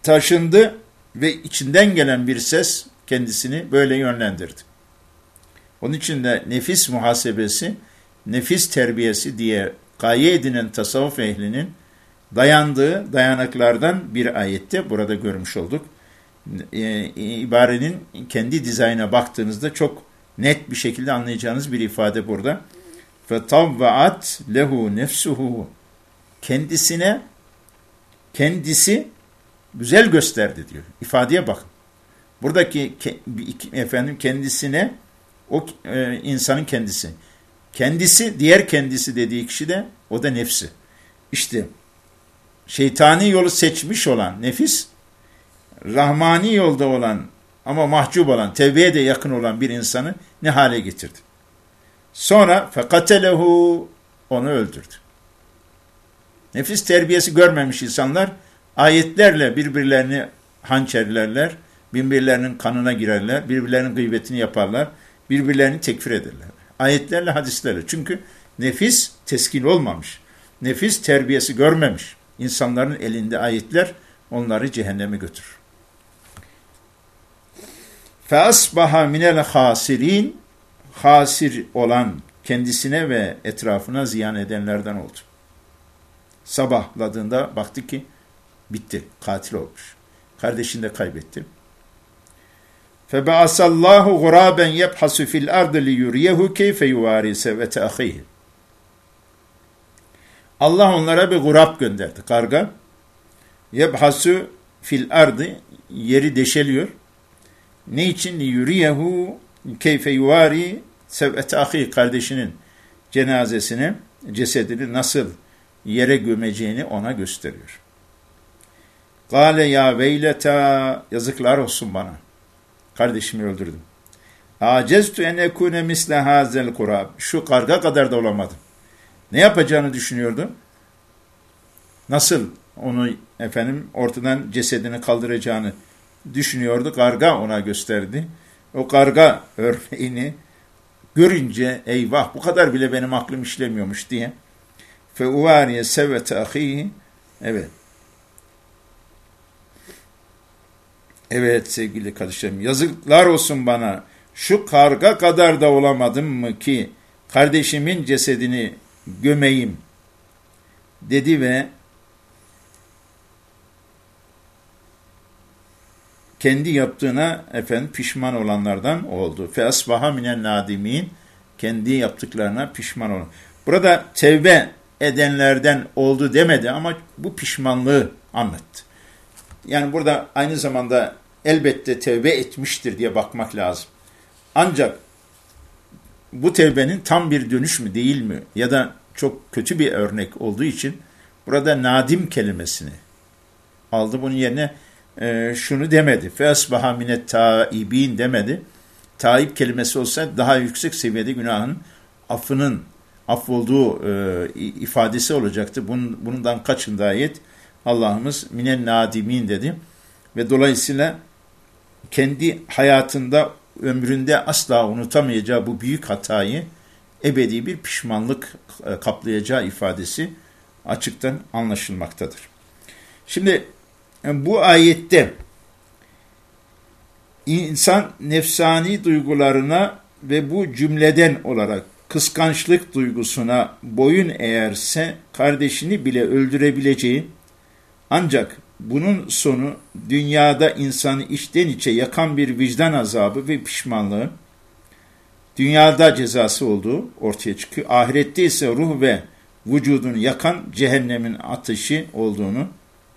taşındı ve içinden gelen bir ses kendisini böyle yönlendirdi. Onun için de nefis muhasebesi, nefis terbiyesi diye gaye edinen tasavvuf ehlinin dayandığı dayanaklardan bir ayette burada görmüş olduk. E, ibarenin kendi dizayına baktığınızda çok net bir şekilde anlayacağınız bir ifade burada. فَتَوَّعَتْ lehu nefsuhu Kendisine, kendisi güzel gösterdi diyor. İfadeye bakın. Buradaki efendim kendisine o e, insanın kendisi. Kendisi, diğer kendisi dediği kişi de o da nefsi. İşte şeytani yolu seçmiş olan nefis, rahmani yolda olan ama mahcup olan, tevbeye de yakın olan bir insanı ne hale getirdi? Sonra fekatelehu onu öldürdü. Nefis terbiyesi görmemiş insanlar ayetlerle birbirlerini hançerlerler, birbirlerinin kanına girerler, birbirlerinin gıybetini yaparlar, birbirlerini tekfir ederler. Ayetlerle, hadislerle. Çünkü nefis teskin olmamış. Nefis terbiyesi görmemiş. İnsanların elinde ayetler onları cehenneme götürür. فَأَصْبَحَ مِنَ الْخَاسِرِينَ Hasir olan kendisine ve etrafına ziyan edenlerden oldu. Sabahladığında baktı ki bitti, katil olmuş. Kardeşini de kaybetti. فَبَعَسَ اللّٰهُ غُرَابًا يَبْحَسُ فِي الْأَرْضِ لِيُرِيَهُ كَيْفَ يُوَارِي سَوَّةَ أَخِيهِ Allah onlara bir gurab gönderdi, karga. Yebhasu fil ardı, yeri deşeliyor. Ne için? Yuriyehu keyfe yuvari sev'ete ahi kardeşinin cenazesini, cesedini nasıl yere gömeceğini ona gösteriyor. Gale ya veyleta yazıklar olsun bana. Kardeşimi öldürdüm. Aceztu en ekune misle hazel kurab. Şu karga kadar da olamadım. Ne yapacağını düşünüyordu? Nasıl onu efendim ortadan cesedini kaldıracağını düşünüyordu. Karga ona gösterdi. O karga örneğini görünce eyvah bu kadar bile benim aklım işlemiyormuş diye. Fe uvariye sevvete ahihi. Evet. Evet sevgili kardeşlerim yazıklar olsun bana. Şu karga kadar da olamadım mı ki kardeşimin cesedini gömeyim? dedi ve kendi yaptığına efendim pişman olanlardan oldu. Fe asbaha minen nadimin kendi yaptıklarına pişman olan. Burada tevbe edenlerden oldu demedi ama bu pişmanlığı anlattı. Yani burada aynı zamanda elbette tevbe etmiştir diye bakmak lazım. Ancak bu tevbenin tam bir dönüş mü değil mi ya da çok kötü bir örnek olduğu için burada nadim kelimesini aldı. Bunun yerine e, şunu demedi. Fesbaha minet taibin demedi. Taib kelimesi olsa daha yüksek seviyede günahın affının affolduğu e, ifadesi olacaktı. Bunun, bundan kaçında ayet? Allah'ımız minen nadimin dedi. Ve dolayısıyla kendi hayatında, ömründe asla unutamayacağı bu büyük hatayı ebedi bir pişmanlık e, kaplayacağı ifadesi açıktan anlaşılmaktadır. Şimdi bu ayette insan nefsani duygularına ve bu cümleden olarak kıskançlık duygusuna boyun eğerse kardeşini bile öldürebileceği ancak bunun sonu dünyada insanı içten içe yakan bir vicdan azabı ve pişmanlığı, dünyada cezası olduğu ortaya çıkıyor. Ahirette ise ruh ve vücudunu yakan cehennemin ateşi olduğunu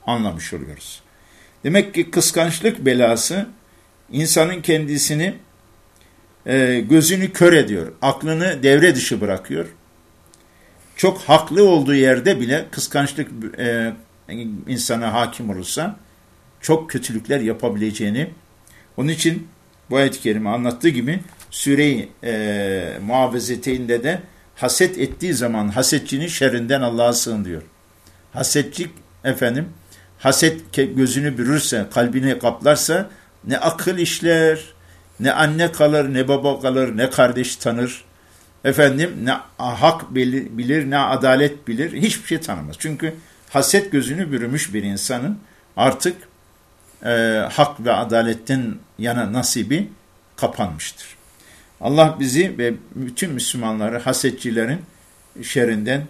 anlamış oluyoruz. Demek ki kıskançlık belası insanın kendisini e, gözünü kör ediyor, aklını devre dışı bırakıyor. Çok haklı olduğu yerde bile kıskançlık e, insana hakim olursa çok kötülükler yapabileceğini, onun için bu ayet-i kerime anlattığı gibi süreyi e, muhavezeteyinde de haset ettiği zaman hasetçinin şerrinden Allah'a sığın diyor. Hasetçik efendim haset gözünü bürürse, kalbini kaplarsa ne akıl işler, Ne anne kalır, ne baba kalır, ne kardeş tanır. Efendim ne hak bilir, ne adalet bilir. Hiçbir şey tanımaz. Çünkü haset gözünü bürümüş bir insanın artık e, hak ve adaletten yana nasibi kapanmıştır. Allah bizi ve bütün Müslümanları hasetçilerin şerrinden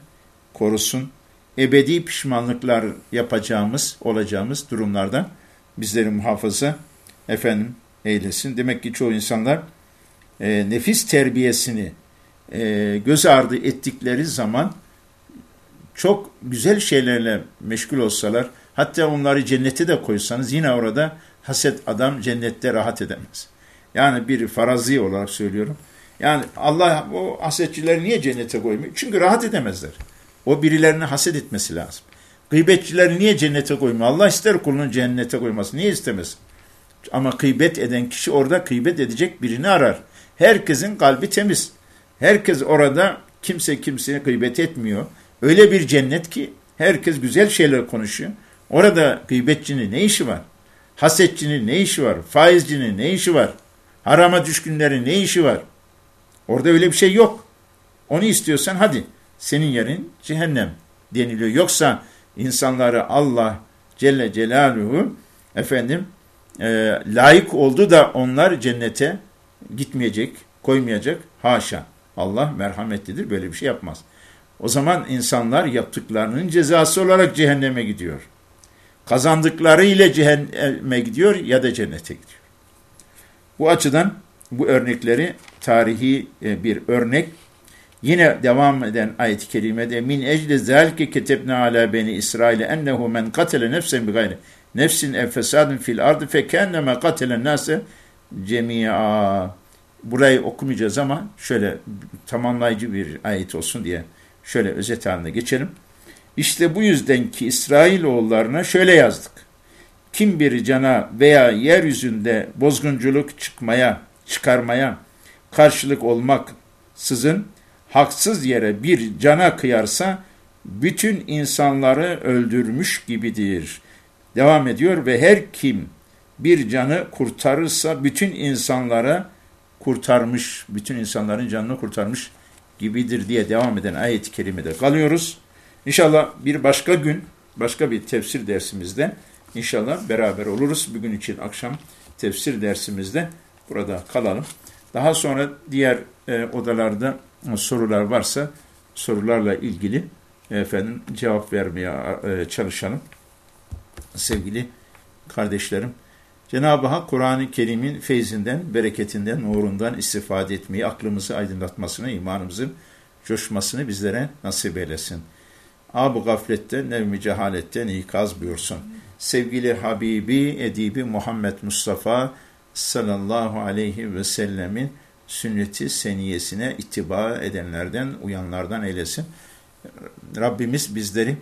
korusun. Ebedi pişmanlıklar yapacağımız, olacağımız durumlardan bizleri muhafaza efendim eylesin. Demek ki çoğu insanlar e, nefis terbiyesini e, göz ardı ettikleri zaman çok güzel şeylerle meşgul olsalar, hatta onları cennete de koysanız yine orada haset adam cennette rahat edemez. Yani bir farazi olarak söylüyorum. Yani Allah o hasetçileri niye cennete koymuyor? Çünkü rahat edemezler. O birilerini haset etmesi lazım. Gıybetçileri niye cennete koymuyor? Allah ister kulunun cennete koyması. Niye istemez? Ama gıybet eden kişi orada gıybet edecek birini arar. Herkesin kalbi temiz. Herkes orada kimse kimseye gıybet etmiyor. Öyle bir cennet ki herkes güzel şeyler konuşuyor. Orada gıybetçinin ne işi var? Hasetçinin ne işi var? Faizcinin ne işi var? Harama düşkünlerin ne işi var? Orada öyle bir şey yok. Onu istiyorsan hadi senin yerin cehennem deniliyor. Yoksa insanları Allah Celle Celaluhu efendim e, layık oldu da onlar cennete gitmeyecek, koymayacak. Haşa. Allah merhametlidir. Böyle bir şey yapmaz. O zaman insanlar yaptıklarının cezası olarak cehenneme gidiyor. Kazandıkları ile cehenneme gidiyor ya da cennete gidiyor. Bu açıdan bu örnekleri tarihi e, bir örnek. Yine devam eden ayet-i kerimede min ecle zelke ketebne ala beni İsrail ennehu men katele nefsen bi gayri nefsin ev fesadın fil ardı fe kenneme katelen nase cemi'a. Burayı okumayacağız ama şöyle tamamlayıcı bir ayet olsun diye şöyle özet haline geçelim. İşte bu yüzden ki İsrailoğullarına şöyle yazdık. Kim bir cana veya yeryüzünde bozgunculuk çıkmaya, çıkarmaya karşılık olmak sızın haksız yere bir cana kıyarsa bütün insanları öldürmüş gibidir. Devam ediyor ve her kim bir canı kurtarırsa bütün insanlara kurtarmış, bütün insanların canını kurtarmış gibidir diye devam eden ayet-i kerimede kalıyoruz. İnşallah bir başka gün, başka bir tefsir dersimizde inşallah beraber oluruz. Bugün için akşam tefsir dersimizde burada kalalım. Daha sonra diğer e, odalarda sorular varsa sorularla ilgili efendim cevap vermeye e, çalışalım. Sevgili kardeşlerim, Cenab-ı Hak Kur'an-ı Kerim'in feyzinden, bereketinden, nurundan istifade etmeyi, aklımızı aydınlatmasını, imanımızın coşmasını bizlere nasip eylesin. Ab-ı gafletten, nevmi cehaletten ikaz buyursun. Sevgili Habibi, Edibi Muhammed Mustafa sallallahu aleyhi ve sellemin sünneti seniyesine ittiba edenlerden, uyanlardan eylesin. Rabbimiz bizleri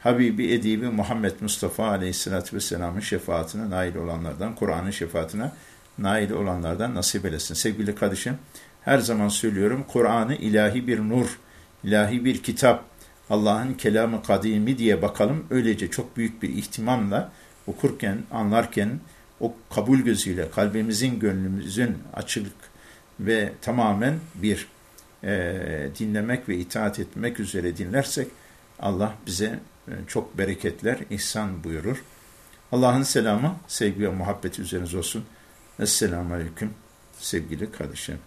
Habibi Edibi Muhammed Mustafa Aleyhisselatü Vesselam'ın şefaatine nail olanlardan, Kur'an'ın şefaatine nail olanlardan nasip eylesin. Sevgili kardeşim, her zaman söylüyorum, Kur'an'ı ilahi bir nur, ilahi bir kitap, Allah'ın kelamı kadimi diye bakalım. Öylece çok büyük bir ihtimamla okurken, anlarken o kabul gözüyle kalbimizin, gönlümüzün açık ve tamamen bir e, dinlemek ve itaat etmek üzere dinlersek Allah bize e, çok bereketler ihsan buyurur. Allah'ın selamı, sevgi ve muhabbeti üzerinize olsun. Esselamu Aleyküm sevgili kardeşim.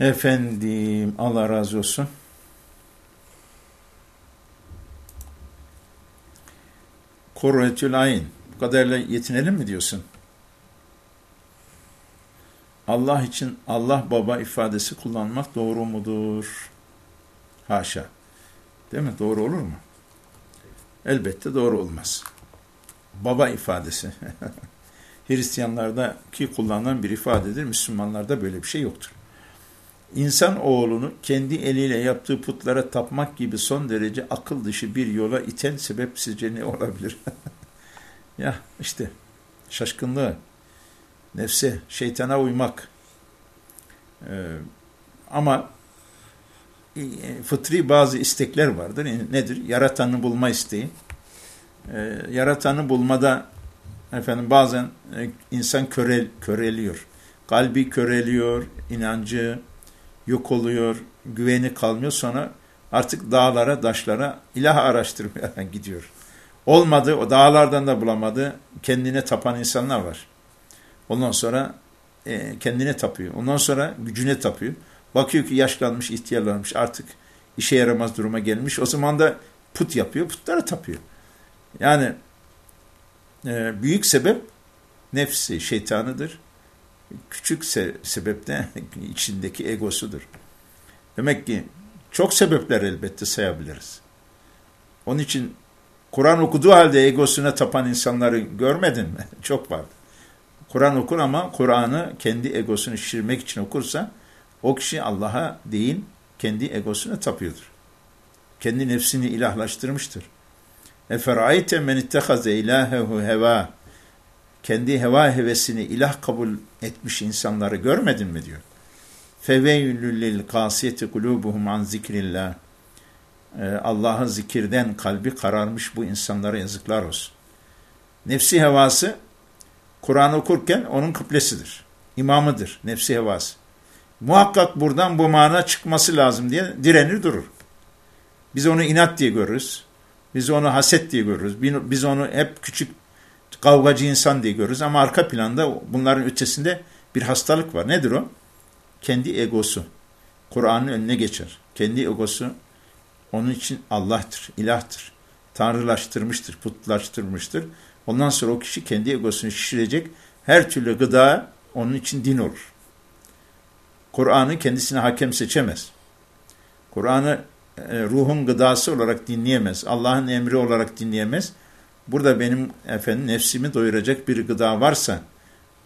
Efendim Allah razı olsun. Kurretül ayn. Bu kadarıyla yetinelim mi diyorsun? Allah için Allah baba ifadesi kullanmak doğru mudur? Haşa. Değil mi? Doğru olur mu? Elbette doğru olmaz. Baba ifadesi. Hristiyanlardaki kullanılan bir ifadedir. Müslümanlarda böyle bir şey yoktur. İnsan oğlunu kendi eliyle yaptığı putlara tapmak gibi son derece akıl dışı bir yola iten sebep sizce ne olabilir? ya işte şaşkınlığı, nefse, şeytana uymak. Ee, ama e, fıtri bazı istekler vardır. Nedir? Yaratanı bulma isteği. Ee, yaratanı bulmada efendim bazen e, insan körel, köreliyor. Kalbi köreliyor, inancı yok oluyor, güveni kalmıyor. Sonra artık dağlara, taşlara ilah araştırmaya gidiyor. Olmadı, o dağlardan da bulamadı. Kendine tapan insanlar var. Ondan sonra e, kendine tapıyor. Ondan sonra gücüne tapıyor. Bakıyor ki yaşlanmış, ihtiyarlanmış artık işe yaramaz duruma gelmiş. O zaman da put yapıyor, putlara tapıyor. Yani e, büyük sebep nefsi, şeytanıdır. Küçük se sebep de içindeki egosudur. Demek ki çok sebepler elbette sayabiliriz. Onun için Kur'an okuduğu halde egosuna tapan insanları görmedin mi? Çok var. Kur'an okur ama Kur'an'ı kendi egosunu şişirmek için okursa o kişi Allah'a değil kendi egosuna tapıyordur. Kendi nefsini ilahlaştırmıştır. Eferayte men ittehaze ilahehu heva kendi heva hevesini ilah kabul etmiş insanları görmedin mi diyor. Feveylül lil kasiyeti kulubuhum an zikrillah ee, Allah'ı zikirden kalbi kararmış bu insanlara yazıklar olsun. Nefsi hevası Kur'an okurken onun kıblesidir. İmamıdır nefsi hevası. Muhakkak buradan bu mana çıkması lazım diye direnir durur. Biz onu inat diye görürüz. Biz onu haset diye görürüz. Biz onu hep küçük kavgacı insan diye görürüz. Ama arka planda bunların ötesinde bir hastalık var. Nedir o? Kendi egosu. Kur'an'ın önüne geçer. Kendi egosu onun için Allah'tır, ilahtır. Tanrılaştırmıştır, putlaştırmıştır. Ondan sonra o kişi kendi egosunu şişirecek her türlü gıda onun için din olur. Kur'an'ı kendisine hakem seçemez. Kur'an'ı e, ruhun gıdası olarak dinleyemez. Allah'ın emri olarak dinleyemez. Burada benim efendim nefsimi doyuracak bir gıda varsa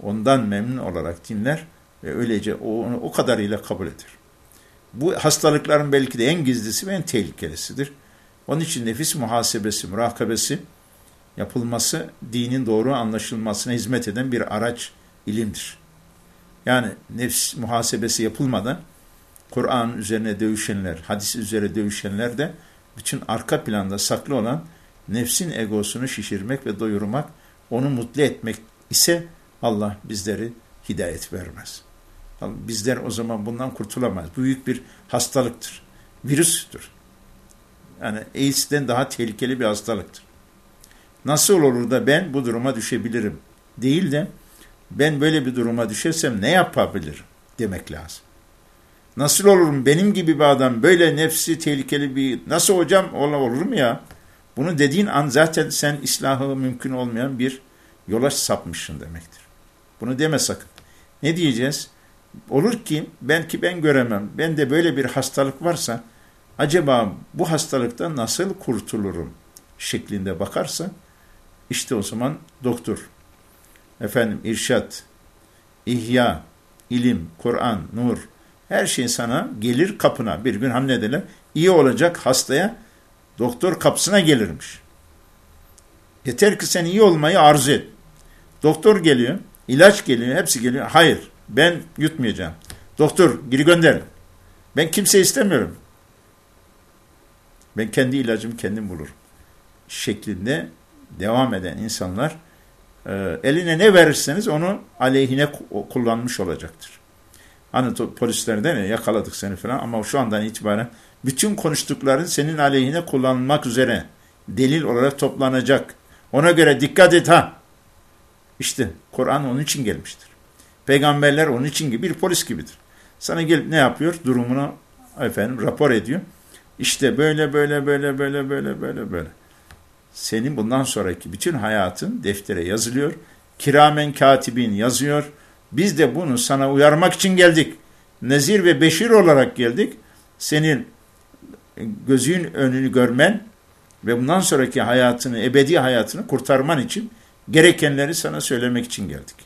ondan memnun olarak dinler ve öylece onu o kadarıyla kabul eder. Bu hastalıkların belki de en gizlisi ve en tehlikelisidir. Onun için nefis muhasebesi, murakabesi yapılması dinin doğru anlaşılmasına hizmet eden bir araç ilimdir. Yani nefs muhasebesi yapılmadan Kur'an üzerine dövüşenler, hadis üzerine dövüşenler de bütün arka planda saklı olan nefsin egosunu şişirmek ve doyurmak, onu mutlu etmek ise Allah bizleri hidayet vermez. Bizler o zaman bundan kurtulamayız. Büyük bir hastalıktır. Virüstür. Yani AIDS'den daha tehlikeli bir hastalıktır. Nasıl olur da ben bu duruma düşebilirim? Değil de ben böyle bir duruma düşersem ne yapabilirim demek lazım. Nasıl olurum benim gibi bir adam böyle nefsi tehlikeli bir nasıl hocam olur mu ya? Bunu dediğin an zaten sen islahı mümkün olmayan bir yola sapmışsın demektir. Bunu deme sakın. Ne diyeceğiz? Olur ki belki ben göremem. Ben de böyle bir hastalık varsa acaba bu hastalıktan nasıl kurtulurum şeklinde bakarsa işte o zaman doktor, efendim irşat, ihya, ilim, Kur'an, nur her şey sana gelir kapına. Bir gün hamlederler. iyi olacak hastaya doktor kapısına gelirmiş. Yeter ki sen iyi olmayı arzu et. Doktor geliyor, ilaç geliyor, hepsi geliyor. Hayır, ben yutmayacağım. Doktor geri gönder. Ben kimse istemiyorum. Ben kendi ilacımı kendim bulurum. Şeklinde devam eden insanlar e, eline ne verirseniz onu aleyhine kullanmış olacaktır. Hani polislerden ya yakaladık seni falan ama şu andan itibaren bütün konuştukların senin aleyhine kullanılmak üzere delil olarak toplanacak. Ona göre dikkat et ha. İşte Kur'an onun için gelmiştir. Peygamberler onun için gibi bir polis gibidir. Sana gelip ne yapıyor? Durumunu efendim rapor ediyor. İşte böyle böyle böyle böyle böyle böyle böyle. Senin bundan sonraki bütün hayatın deftere yazılıyor. Kiramen katibin yazıyor. Biz de bunu sana uyarmak için geldik. Nezir ve beşir olarak geldik. Senin gözün önünü görmen ve bundan sonraki hayatını, ebedi hayatını kurtarman için gerekenleri sana söylemek için geldik.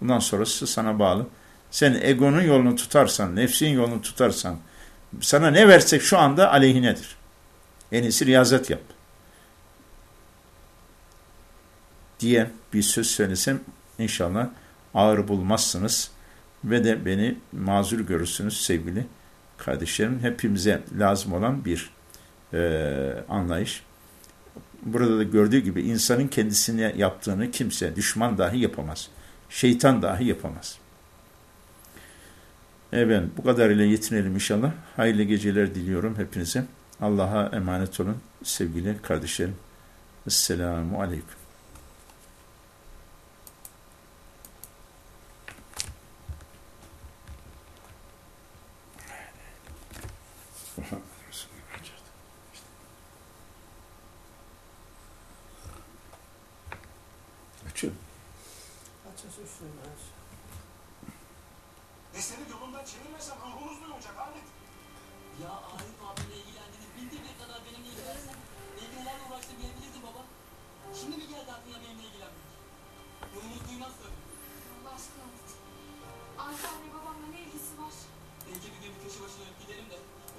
Bundan sonrası sana bağlı. Sen egonun yolunu tutarsan, nefsin yolunu tutarsan, sana ne versek şu anda aleyhinedir. En iyisi riyazet yap. Diye bir söz söylesem inşallah ağır bulmazsınız ve de beni mazur görürsünüz sevgili kardeşlerim. Hepimize lazım olan bir e, anlayış. burada da gördüğü gibi insanın kendisine yaptığını kimse, düşman dahi yapamaz. Şeytan dahi yapamaz. Evet, bu kadarıyla yetinelim inşallah. Hayırlı geceler diliyorum hepinize. Allah'a emanet olun sevgili kardeşlerim. Esselamu Aleyküm.